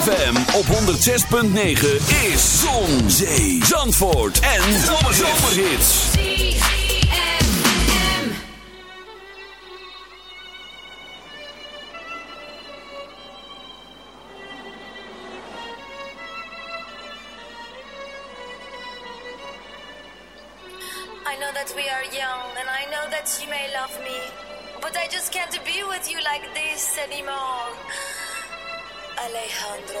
ZFM op 106.9 is Zon, Zee, Zandvoort en Zomerhits. I know that we are young and I know that you may love me. But I just can't be with you like this anymore. Alejandro.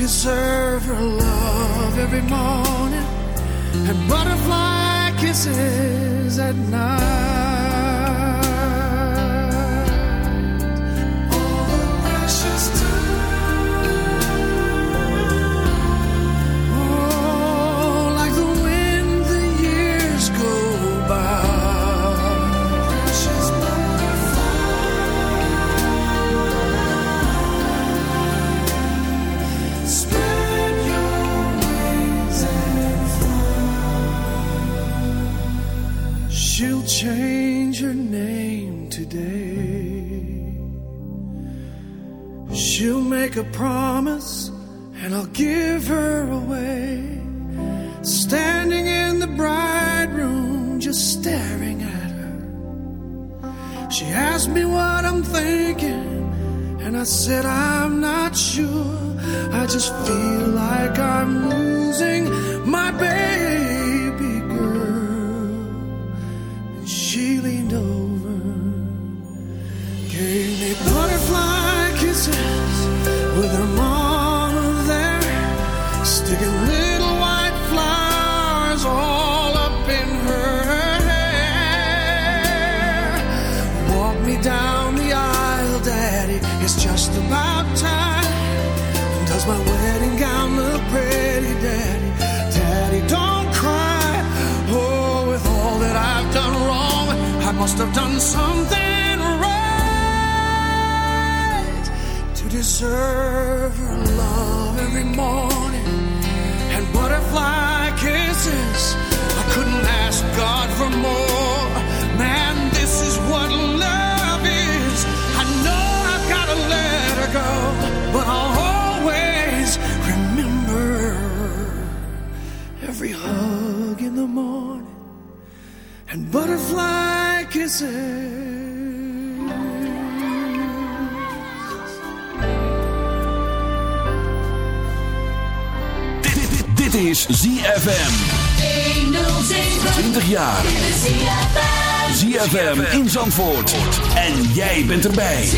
deserve her love every morning and butterfly kisses at night. Every hug in the morning and butterfly kisses. Dit, dit, dit is ZFM. 20 jaar. ZFM in Zandvoort. En jij bent erbij.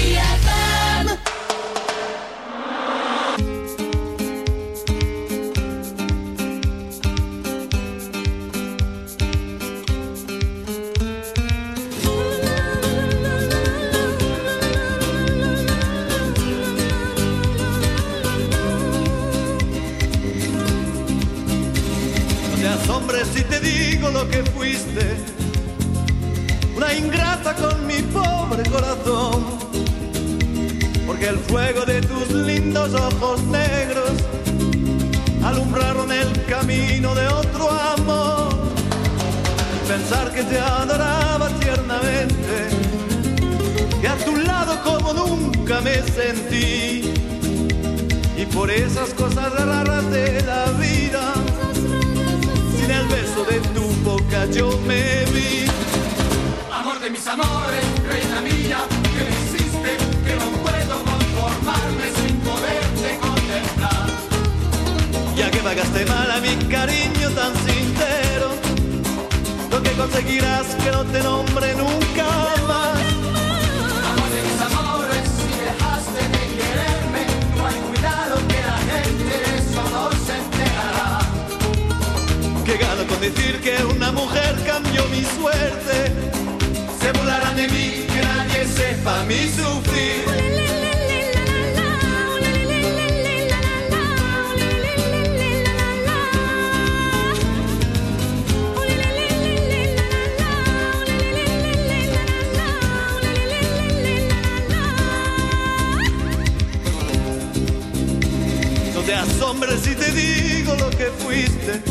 No te asombres si te digo lo que fuiste,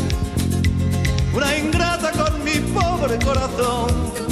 una ingrata con mi pobre corazón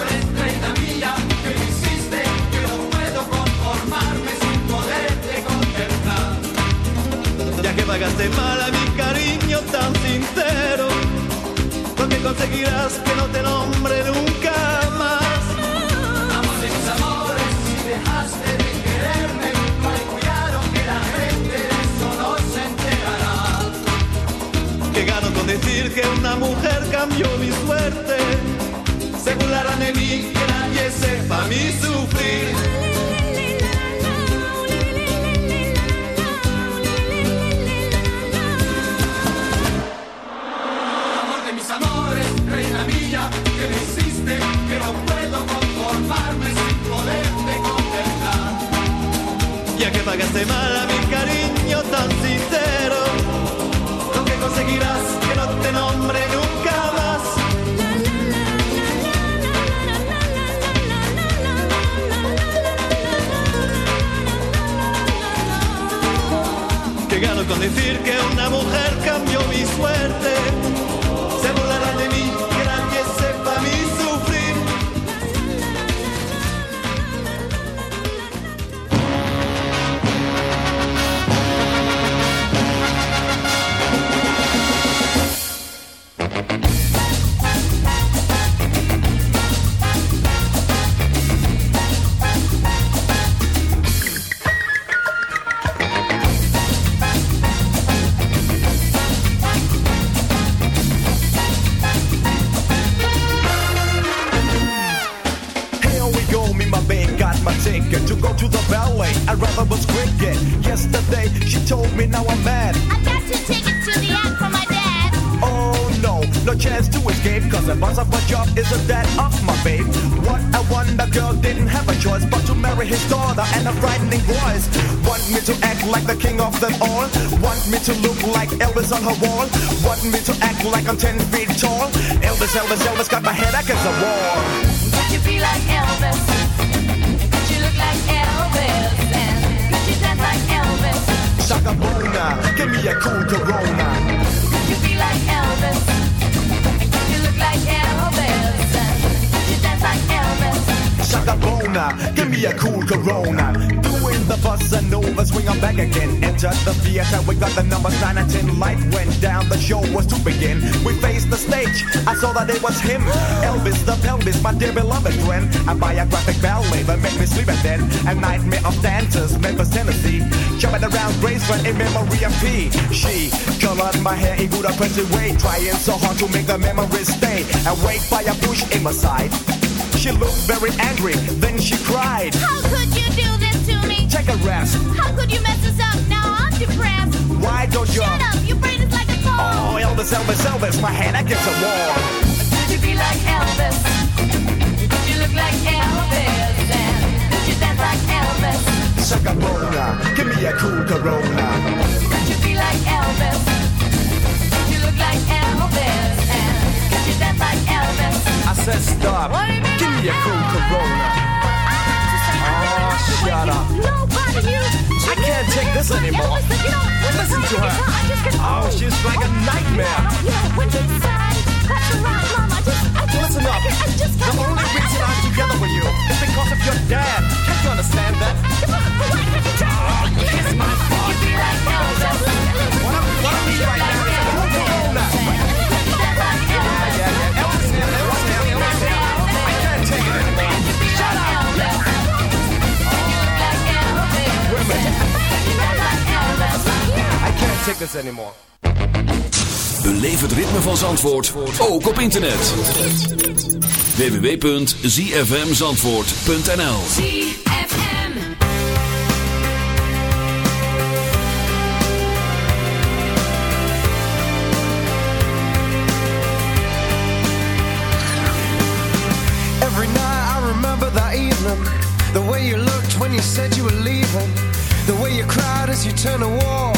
pagaste mal a mi cariño tan sincero, porque conseguirás que no te nombre nunca más. Amor de mis amores, si dejaste de quererme, calcularon que la gente de eso no se enterará. Que gano con decir que una mujer cambió mi suerte, se burlarán de mí, que nadie sepa mi sufrir. pagaste mal a mi cariño tan sincero. Aunque conseguirás que no te nombre nunca más. Que gano con decir que una mujer cambió mi suerte. all that it was him. Elvis the pelvis, my dear beloved friend. A biographic ballet that made me sleep at then. A nightmare of dancers, Memphis, Tennessee. Jumping around Graceland in memory of P. She colored my hair in good oppressive way. Trying so hard to make the memories stay. Awake by a bush in my side. She looked very angry, then she cried. How could you do this to me? Take a rest. How could you mess us up? Now I'm depressed. Why don't you? Shut up, you brain Oh, Elvis, Elvis, Elvis, my head against the wall. Could you be like Elvis? Could you look like Elvis? And could you dance like Elvis? Suck a give me a cool Corona. Could you be like Elvis? Could you look like Elvis? And could you dance like Elvis? I said stop, What do you mean give me a cool Corona. Shut up. I can't take this anymore. Listen to her. Oh, she's like a nightmare. Listen up. The only reason I'm together with you is because of your dad. Can't you understand that? Ah, oh, kiss my fucking right now. What I'm right now. This anymore. Beleef het ritme van Zandvoort ook op internet. www.zfmzandvoort.nl ZFM. Every night I remember that evening The way you looked when you said you were leaving The way you cried as you turned to walk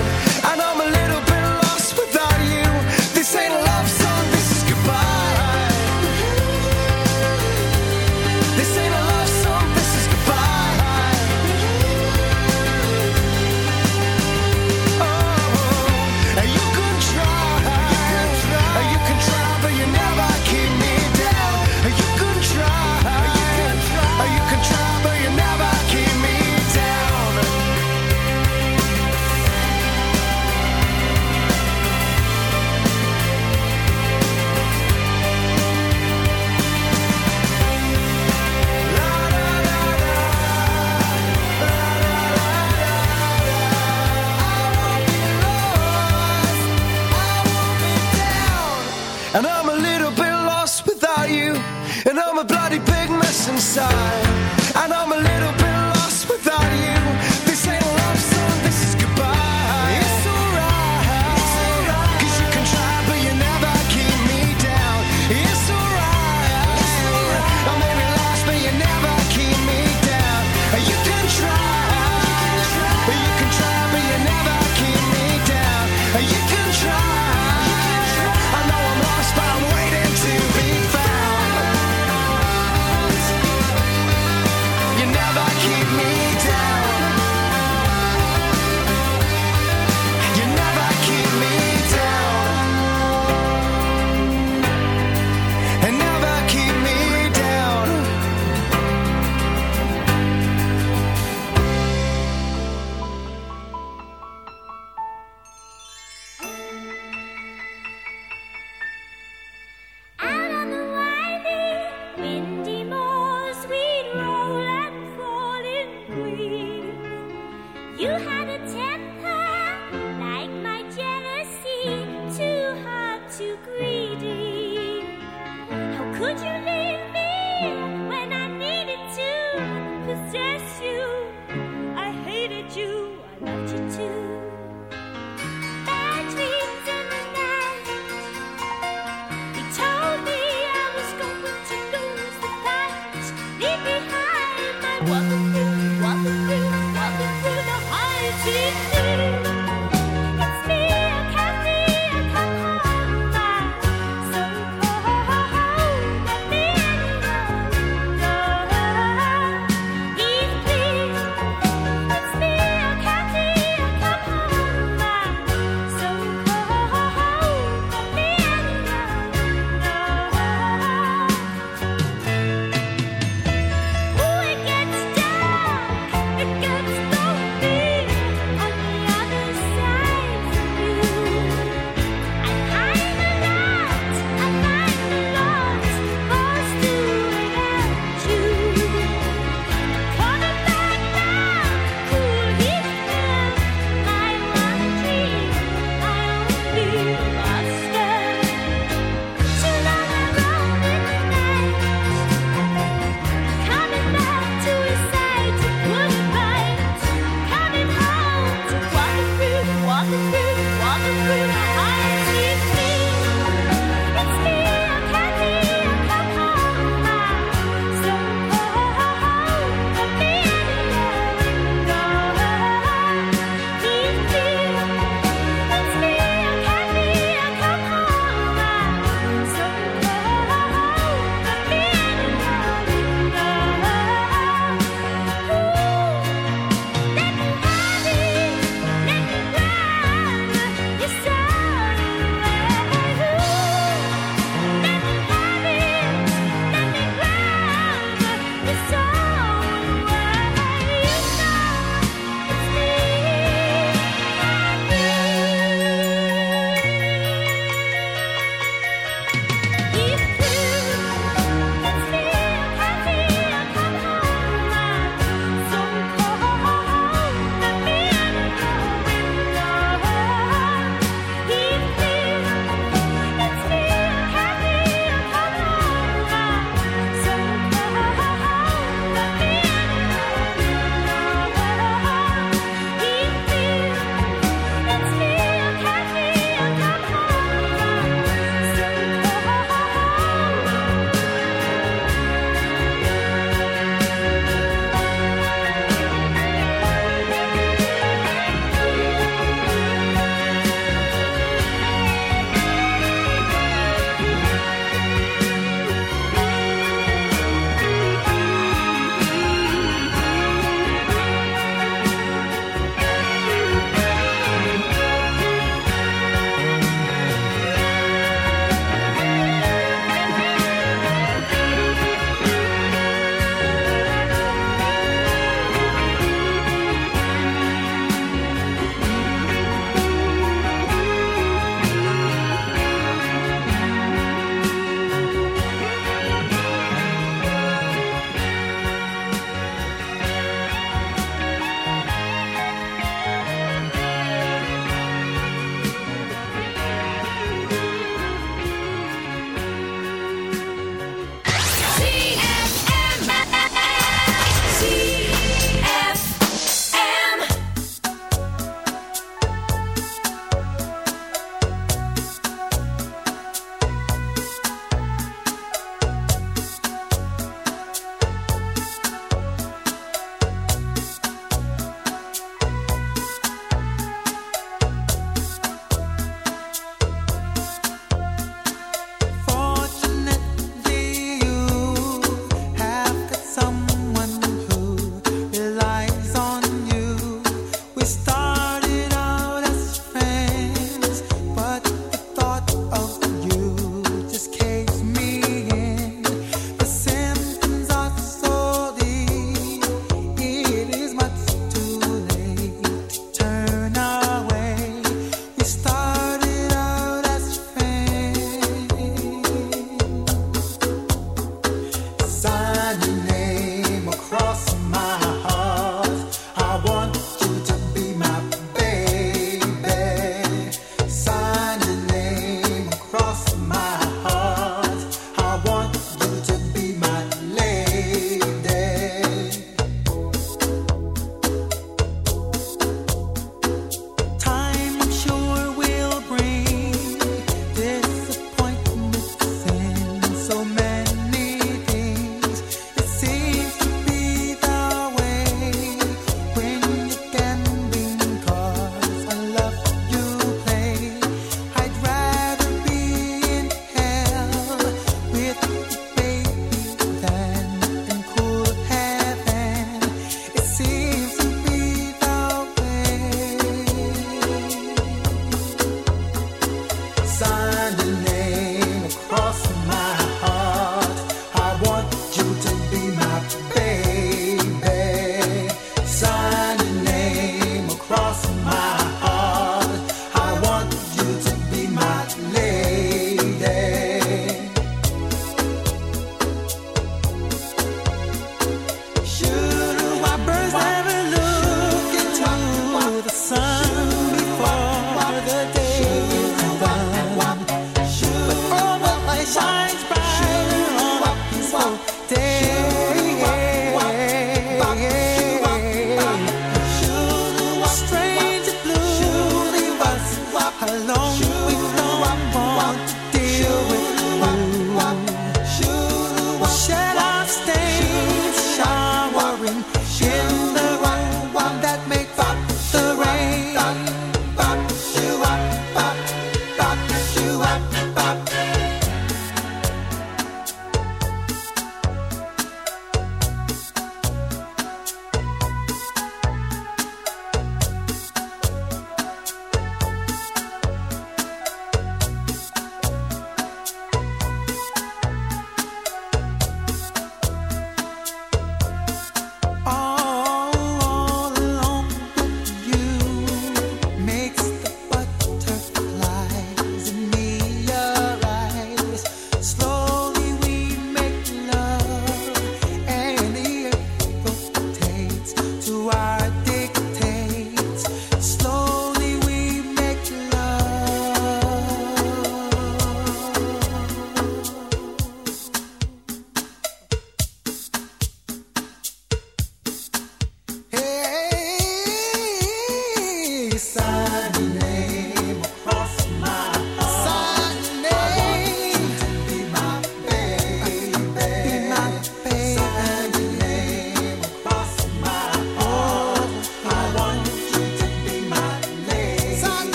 side.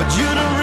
But you don't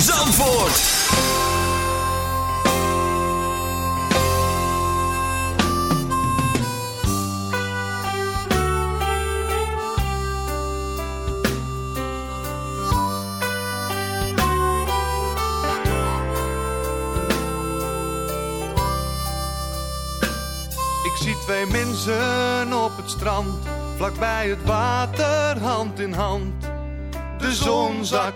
Zandvoort. Ik zie twee mensen op het strand, vlakbij het water, hand in hand. De zon zakt,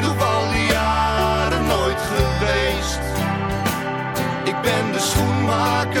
maken.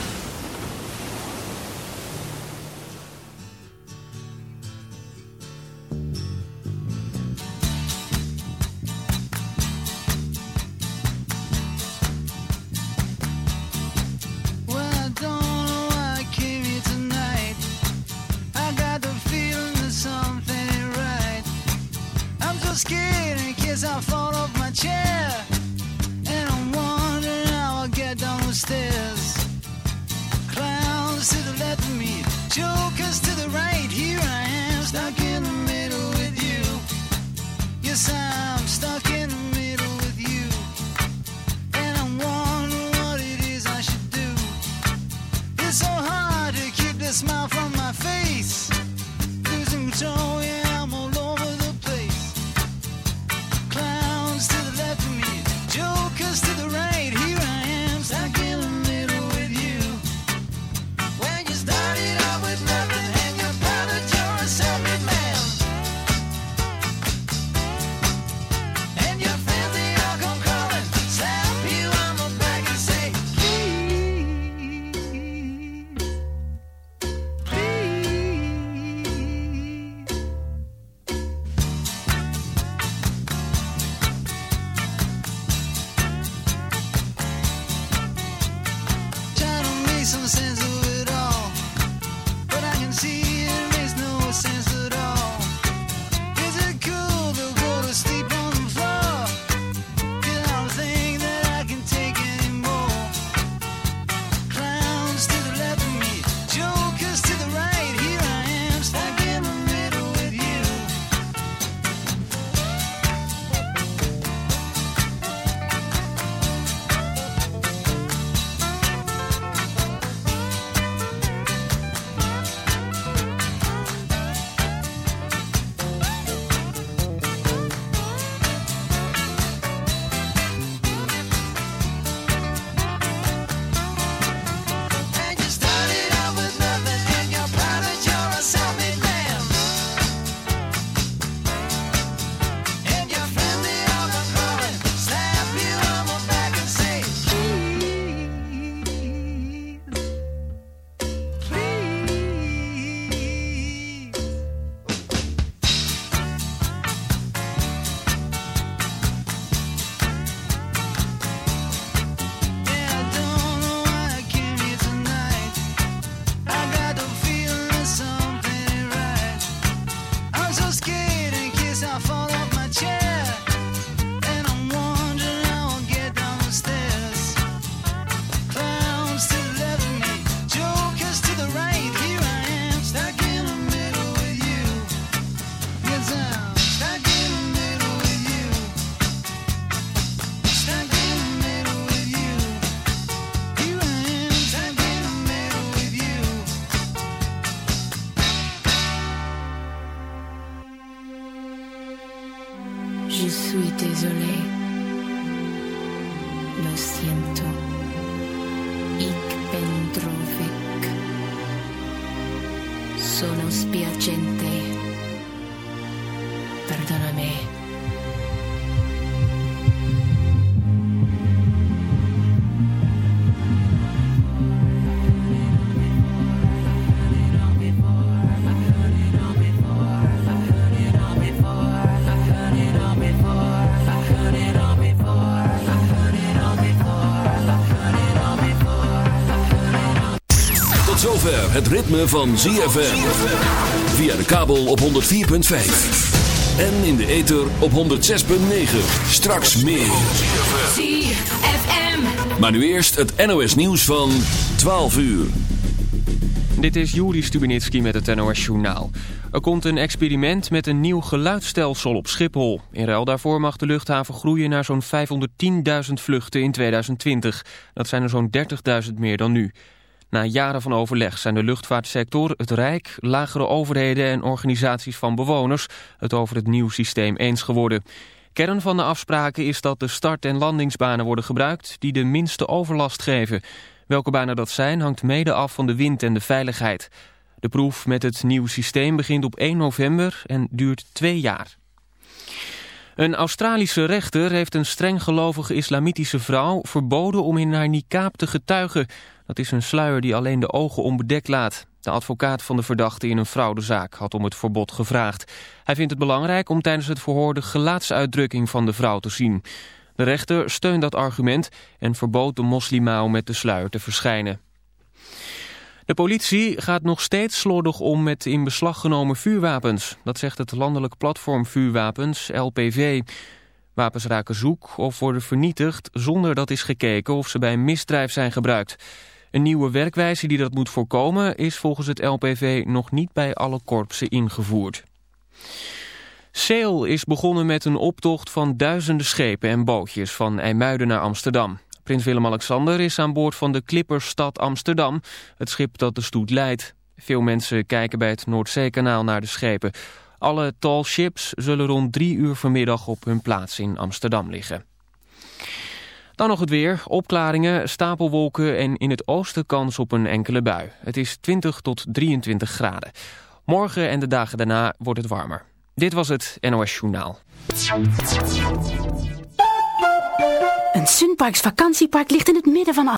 Cause I'm stuck in het ritme van ZFM. Via de kabel op 104.5. En in de ether op 106.9. Straks meer. ZFM. Maar nu eerst het NOS nieuws van 12 uur. Dit is Juri Stubenitski met het NOS-journaal. Er komt een experiment met een nieuw geluidsstelsel op Schiphol. In ruil daarvoor mag de luchthaven groeien naar zo'n 510.000 vluchten in 2020. Dat zijn er zo'n 30.000 meer dan nu. Na jaren van overleg zijn de luchtvaartsector, het Rijk, lagere overheden en organisaties van bewoners het over het nieuw systeem eens geworden. Kern van de afspraken is dat de start- en landingsbanen worden gebruikt die de minste overlast geven. Welke banen dat zijn hangt mede af van de wind en de veiligheid. De proef met het nieuwe systeem begint op 1 november en duurt twee jaar. Een Australische rechter heeft een streng gelovige islamitische vrouw verboden om in haar niqab te getuigen. Dat is een sluier die alleen de ogen onbedekt laat. De advocaat van de verdachte in een fraudezaak had om het verbod gevraagd. Hij vindt het belangrijk om tijdens het verhoor de gelaatsuitdrukking van de vrouw te zien. De rechter steunt dat argument en verbood de moslimau met de sluier te verschijnen. De politie gaat nog steeds slordig om met in beslag genomen vuurwapens. Dat zegt het landelijk platform Vuurwapens, LPV. Wapens raken zoek of worden vernietigd zonder dat is gekeken of ze bij een misdrijf zijn gebruikt. Een nieuwe werkwijze die dat moet voorkomen is volgens het LPV nog niet bij alle korpsen ingevoerd. Sail is begonnen met een optocht van duizenden schepen en bootjes van IJmuiden naar Amsterdam. Prins Willem-Alexander is aan boord van de Clippersstad Amsterdam, het schip dat de stoet leidt. Veel mensen kijken bij het Noordzeekanaal naar de schepen. Alle tall ships zullen rond drie uur vanmiddag op hun plaats in Amsterdam liggen. Dan nog het weer. Opklaringen, stapelwolken en in het oosten kans op een enkele bui. Het is 20 tot 23 graden. Morgen en de dagen daarna wordt het warmer. Dit was het NOS Journaal. Een Sunparks vakantiepark ligt in het midden van